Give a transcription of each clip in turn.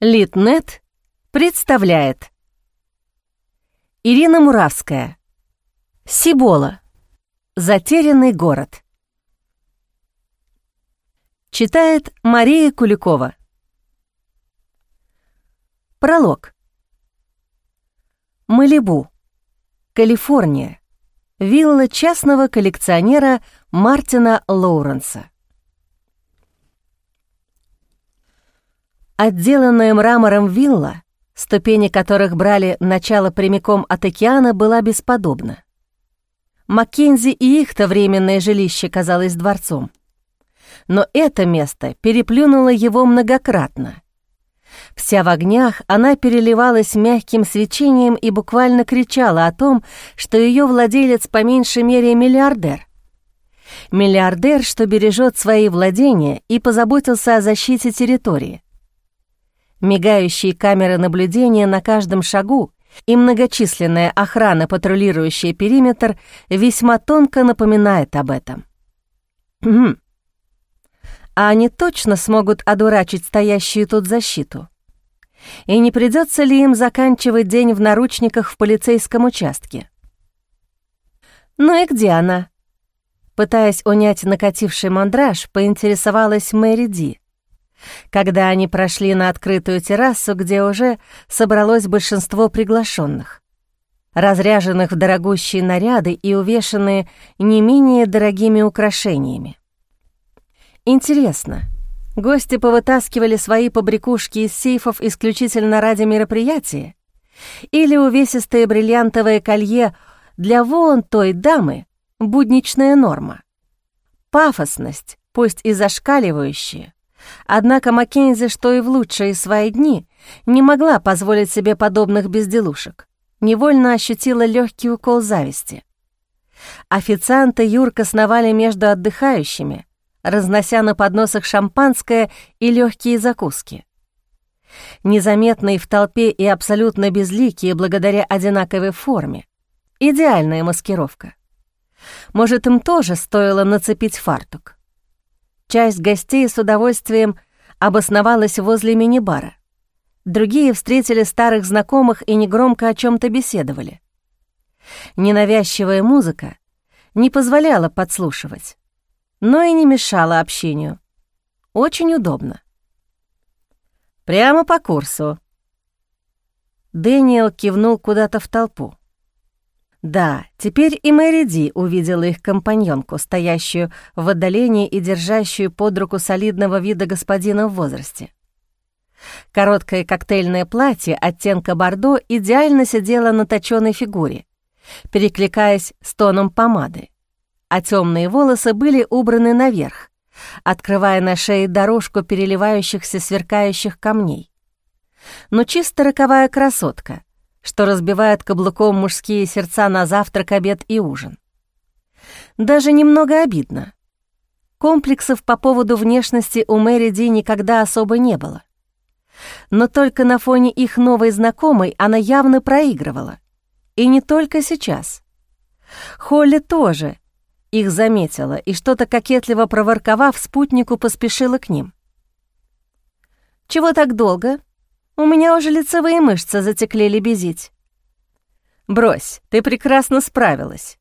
Литнет представляет. Ирина Муравская. Сибола. Затерянный город. Читает Мария Куликова. Пролог. Малибу, Калифорния. Вилла частного коллекционера Мартина Лоуренса Отделанная мрамором вилла, ступени которых брали начало прямиком от океана, была бесподобна. Маккензи и их-то временное жилище казалось дворцом. Но это место переплюнуло его многократно. Вся в огнях, она переливалась мягким свечением и буквально кричала о том, что ее владелец по меньшей мере миллиардер. Миллиардер, что бережет свои владения и позаботился о защите территории. Мигающие камеры наблюдения на каждом шагу и многочисленная охрана, патрулирующая периметр, весьма тонко напоминает об этом. Хм. А они точно смогут одурачить стоящую тут защиту? И не придется ли им заканчивать день в наручниках в полицейском участке? «Ну и где она?» Пытаясь унять накативший мандраж, поинтересовалась Мэри Ди, когда они прошли на открытую террасу, где уже собралось большинство приглашенных, разряженных в дорогущие наряды и увешанные не менее дорогими украшениями. Интересно, гости повытаскивали свои побрякушки из сейфов исключительно ради мероприятия? Или увесистое бриллиантовое колье для вон той дамы — будничная норма? Пафосность, пусть и зашкаливающая, Однако Маккензи, что и в лучшие свои дни, не могла позволить себе подобных безделушек. Невольно ощутила легкий укол зависти. Официанты Юрка сновали между отдыхающими, разнося на подносах шампанское и легкие закуски. Незаметные в толпе и абсолютно безликие благодаря одинаковой форме. Идеальная маскировка. Может, им тоже стоило нацепить фартук. Часть гостей с удовольствием обосновалась возле мини-бара. Другие встретили старых знакомых и негромко о чем то беседовали. Ненавязчивая музыка не позволяла подслушивать, но и не мешала общению. Очень удобно. «Прямо по курсу». Дэниел кивнул куда-то в толпу. Да, теперь и Мэри Ди увидела их компаньонку, стоящую в отдалении и держащую под руку солидного вида господина в возрасте. Короткое коктейльное платье оттенка бордо идеально сидело на точёной фигуре, перекликаясь с тоном помады, а темные волосы были убраны наверх, открывая на шее дорожку переливающихся сверкающих камней. Но чисто роковая красотка — что разбивает каблуком мужские сердца на завтрак, обед и ужин. Даже немного обидно. Комплексов по поводу внешности у Мэри Ди никогда особо не было. Но только на фоне их новой знакомой она явно проигрывала. И не только сейчас. Холли тоже их заметила и что-то кокетливо проворковав, спутнику поспешила к ним. «Чего так долго?» У меня уже лицевые мышцы затекли лебезить. Брось, ты прекрасно справилась.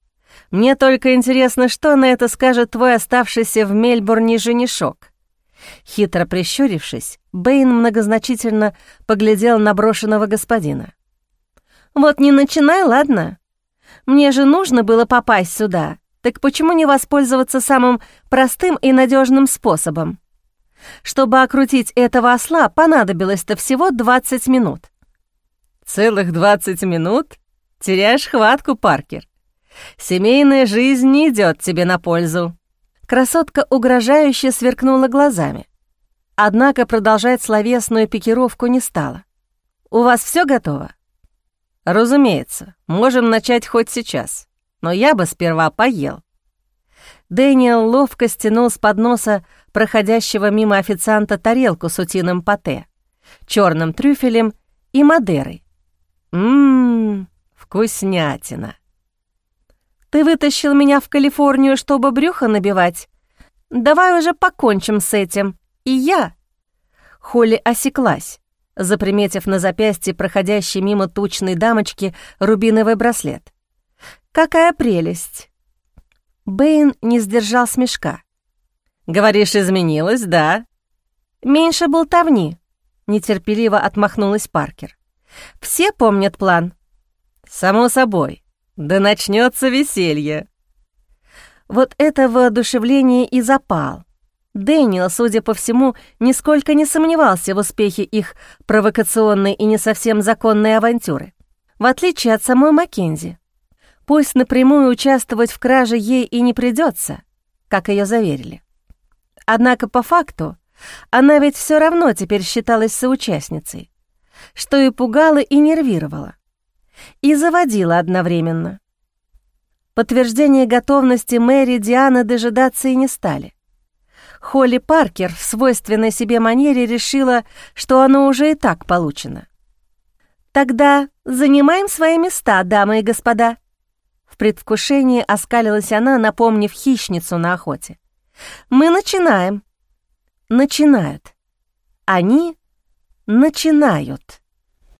Мне только интересно, что на это скажет твой оставшийся в Мельбурне женишок. Хитро прищурившись, Бэйн многозначительно поглядел на брошенного господина. «Вот не начинай, ладно? Мне же нужно было попасть сюда, так почему не воспользоваться самым простым и надежным способом?» Чтобы окрутить этого осла, понадобилось-то всего 20 минут. Целых 20 минут? Теряешь хватку, Паркер. Семейная жизнь не идет тебе на пользу. Красотка угрожающе сверкнула глазами. Однако продолжать словесную пикировку не стала. «У вас все готово?» «Разумеется, можем начать хоть сейчас, но я бы сперва поел». Дэниел ловко стянул с подноса проходящего мимо официанта тарелку с утиным пате, черным трюфелем и мадерой. Ммм, вкуснятина. Ты вытащил меня в Калифорнию, чтобы брюхо набивать? Давай уже покончим с этим. И я... Холли осеклась, заприметив на запястье проходящей мимо тучной дамочки рубиновый браслет. «Какая прелесть!» Бэйн не сдержал смешка. «Говоришь, изменилась, да?» «Меньше болтовни», — нетерпеливо отмахнулась Паркер. «Все помнят план?» «Само собой. Да начнется веселье». Вот это воодушевление и запал. Дэниел, судя по всему, нисколько не сомневался в успехе их провокационной и не совсем законной авантюры, в отличие от самой Маккензи. Пусть напрямую участвовать в краже ей и не придется, как ее заверили. Однако по факту она ведь все равно теперь считалась соучастницей, что и пугало, и нервировало, и заводила одновременно. Подтверждение готовности Мэри Дианы дожидаться и не стали. Холли Паркер в свойственной себе манере решила, что оно уже и так получено. «Тогда занимаем свои места, дамы и господа», в предвкушении оскалилась она, напомнив хищницу на охоте. «Мы начинаем». Начинают. Они начинают.